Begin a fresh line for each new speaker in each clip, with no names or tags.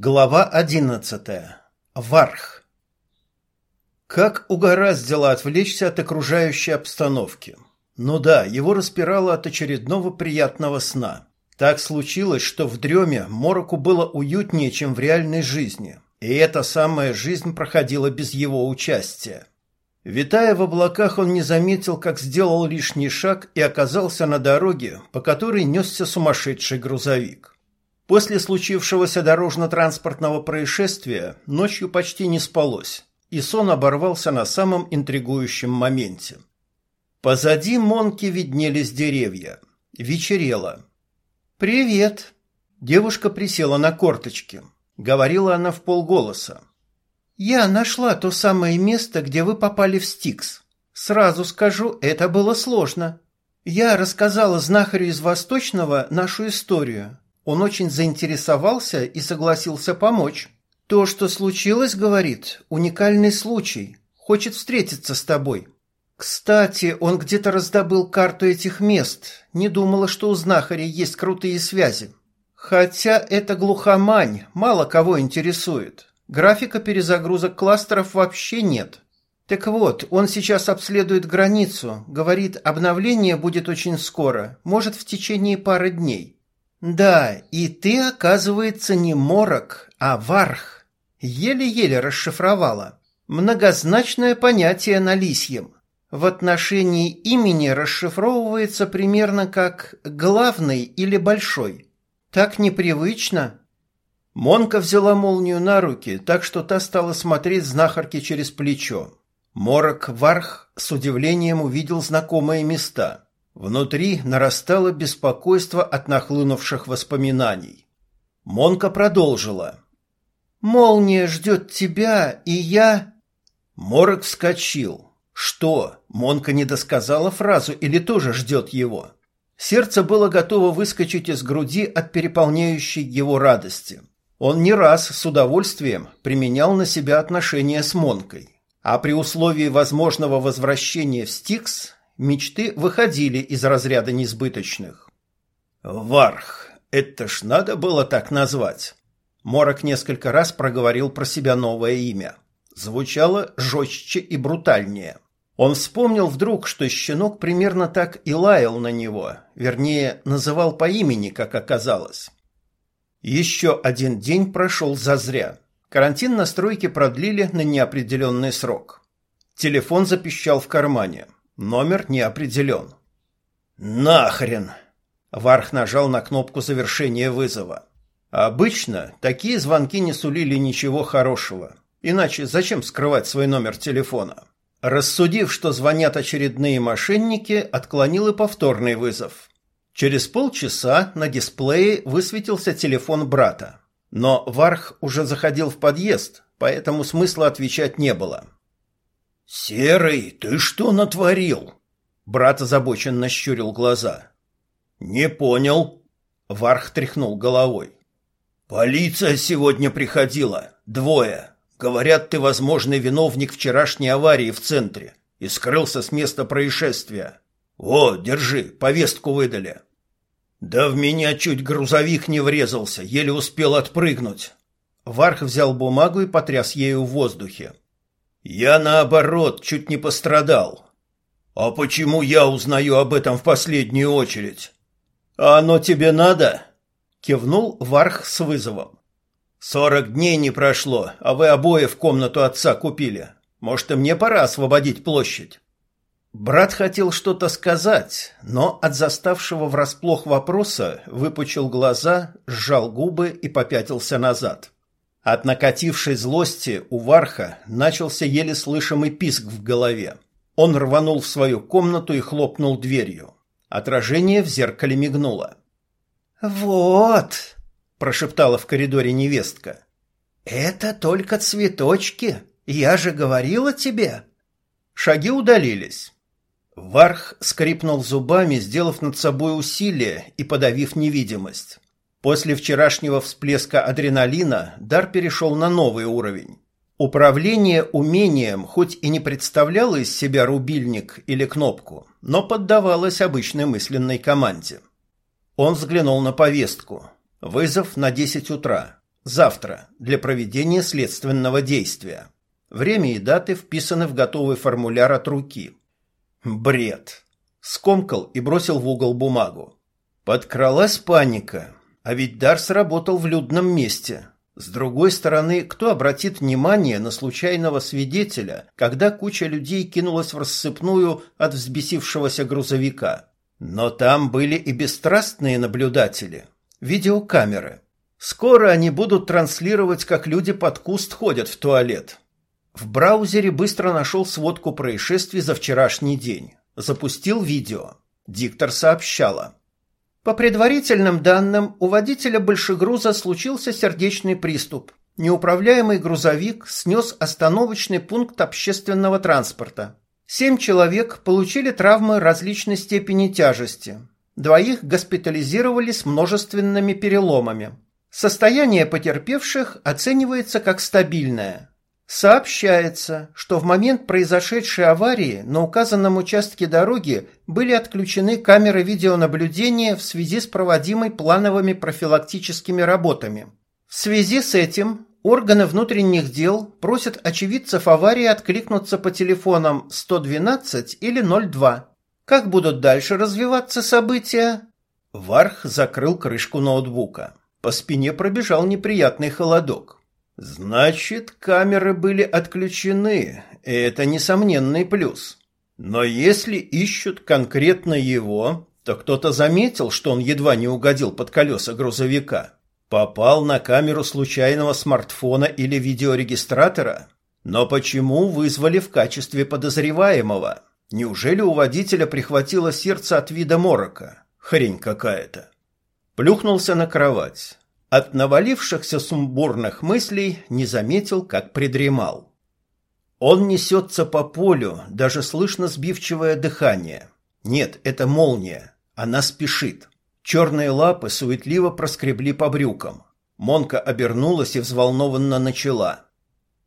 Глава одиннадцатая. Варх. Как угораздило отвлечься от окружающей обстановки. Ну да, его распирало от очередного приятного сна. Так случилось, что в дреме Мороку было уютнее, чем в реальной жизни. И эта самая жизнь проходила без его участия. Витая в облаках, он не заметил, как сделал лишний шаг и оказался на дороге, по которой несся сумасшедший грузовик. После случившегося дорожно-транспортного происшествия ночью почти не спалось, и сон оборвался на самом интригующем моменте. Позади Монки виднелись деревья. Вечерело. «Привет!» Девушка присела на корточки. Говорила она в полголоса. «Я нашла то самое место, где вы попали в Стикс. Сразу скажу, это было сложно. Я рассказала знахарю из Восточного нашу историю, он очень заинтересовался и согласился помочь. То, что случилось, говорит, уникальный случай. Хочет встретиться с тобой. Кстати, он где-то раздобыл карту этих мест. Не думала, что у знахаря есть крутые связи. Хотя это глухомань, мало кого интересует. Графика перезагрузок кластеров вообще нет. Так вот, он сейчас обследует границу. Говорит, обновление будет очень скоро, может в течение пары дней. «Да, и ты, оказывается, не морок, а варх. Еле-еле расшифровала. Многозначное понятие на лисьем. В отношении имени расшифровывается примерно как «главный» или «большой». Так непривычно». Монка взяла молнию на руки, так что та стала смотреть знахарке через плечо. Морок Варх с удивлением увидел знакомые места – Внутри нарастало беспокойство от нахлынувших воспоминаний. Монка продолжила. «Молния ждет тебя, и я...» Морок вскочил. «Что? Монка не досказала фразу или тоже ждет его?» Сердце было готово выскочить из груди от переполняющей его радости. Он не раз с удовольствием применял на себя отношения с Монкой. А при условии возможного возвращения в Стикс мечты выходили из разряда несбыточных. «Варх, это ж надо было так назвать!» Морок несколько раз проговорил про себя новое имя. Звучало жестче и брутальнее. Он вспомнил вдруг, что щенок примерно так и лаял на него, вернее, называл по имени, как оказалось. Еще один день прошел зазря. Карантин на стройке продлили на неопределенный срок. Телефон запищал в кармане. Номер не определен. «Нахрен!» Варх нажал на кнопку завершения вызова. Обычно такие звонки не сулили ничего хорошего. Иначе зачем скрывать свой номер телефона? Рассудив, что звонят очередные мошенники, отклонил и повторный вызов. Через полчаса на дисплее высветился телефон брата. Но Варх уже заходил в подъезд, поэтому смысла отвечать не было. «Серый, ты что натворил?» Брат озабоченно щурил глаза. «Не понял». Варх тряхнул головой. «Полиция сегодня приходила. Двое. Говорят, ты возможный виновник вчерашней аварии в центре и скрылся с места происшествия. О, держи, повестку выдали». «Да в меня чуть грузовик не врезался, еле успел отпрыгнуть». Варх взял бумагу и потряс ею в воздухе. Я, наоборот, чуть не пострадал. А почему я узнаю об этом в последнюю очередь? А оно тебе надо? Кивнул Варх с вызовом. Сорок дней не прошло, а вы обои в комнату отца купили. Может, и мне пора освободить площадь? Брат хотел что-то сказать, но от заставшего врасплох вопроса выпучил глаза, сжал губы и попятился назад. От накатившей злости у Варха начался еле слышимый писк в голове. Он рванул в свою комнату и хлопнул дверью. Отражение в зеркале мигнуло. «Вот!» – прошептала в коридоре невестка. «Это только цветочки. Я же говорила тебе!» Шаги удалились. Варх скрипнул зубами, сделав над собой усилие и подавив невидимость. После вчерашнего всплеска адреналина дар перешел на новый уровень. Управление умением хоть и не представляло из себя рубильник или кнопку, но поддавалось обычной мысленной команде. Он взглянул на повестку. Вызов на 10 утра. завтра, для проведения следственного действия. Время и даты вписаны в готовый формуляр от руки. Бред. Скомкал и бросил в угол бумагу. Подкралась паника, а ведь дар сработал в людном месте. С другой стороны, кто обратит внимание на случайного свидетеля, когда куча людей кинулась в рассыпную от взбесившегося грузовика? Но там были и бесстрастные наблюдатели. Видеокамеры. Скоро они будут транслировать, как люди под куст ходят в туалет. В браузере быстро нашел сводку происшествий за вчерашний день. Запустил видео. Диктор сообщала. По предварительным данным, у водителя большегруза случился сердечный приступ. Неуправляемый грузовик снес остановочный пункт общественного транспорта. Семь человек получили травмы различной степени тяжести. Двоих госпитализировали с множественными переломами. Состояние потерпевших оценивается как стабильное. Сообщается, что в момент произошедшей аварии на указанном участке дороги были отключены камеры видеонаблюдения в связи с проводимой плановыми профилактическими работами. В связи с этим органы внутренних дел просят очевидцев аварии откликнуться по телефонам 112 или 02. Как будут дальше развиваться события? Варх закрыл крышку ноутбука. По спине пробежал неприятный холодок. Значит, камеры были отключены, и это несомненный плюс. Но если ищут конкретно его, то кто-то заметил, что он едва не угодил под колеса грузовика. Попал на камеру случайного смартфона или видеорегистратора? Но почему вызвали в качестве подозреваемого? Неужели у водителя прихватило сердце от вида морока? Хрень какая-то. Плюхнулся на кровать. От навалившихся сумбурных мыслей не заметил, как придремал. Он несется по полю, даже слышно сбивчивое дыхание. Нет, это молния. Она спешит. Черные лапы суетливо проскребли по брюкам. Монка обернулась и взволнованно начала.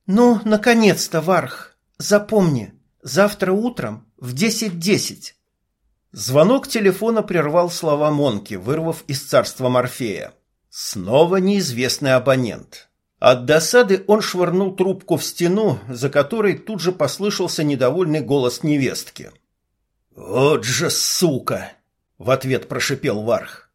«Ну, наконец-то, Варх! Запомни, завтра утром в десять десять». Звонок телефона прервал слова Монки, вырвав из царства Морфея. Снова неизвестный абонент. От досады он швырнул трубку в стену, за которой тут же послышался недовольный голос невестки. «Вот же сука!» — в ответ прошипел Варх.